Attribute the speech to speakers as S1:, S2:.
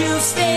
S1: you stay?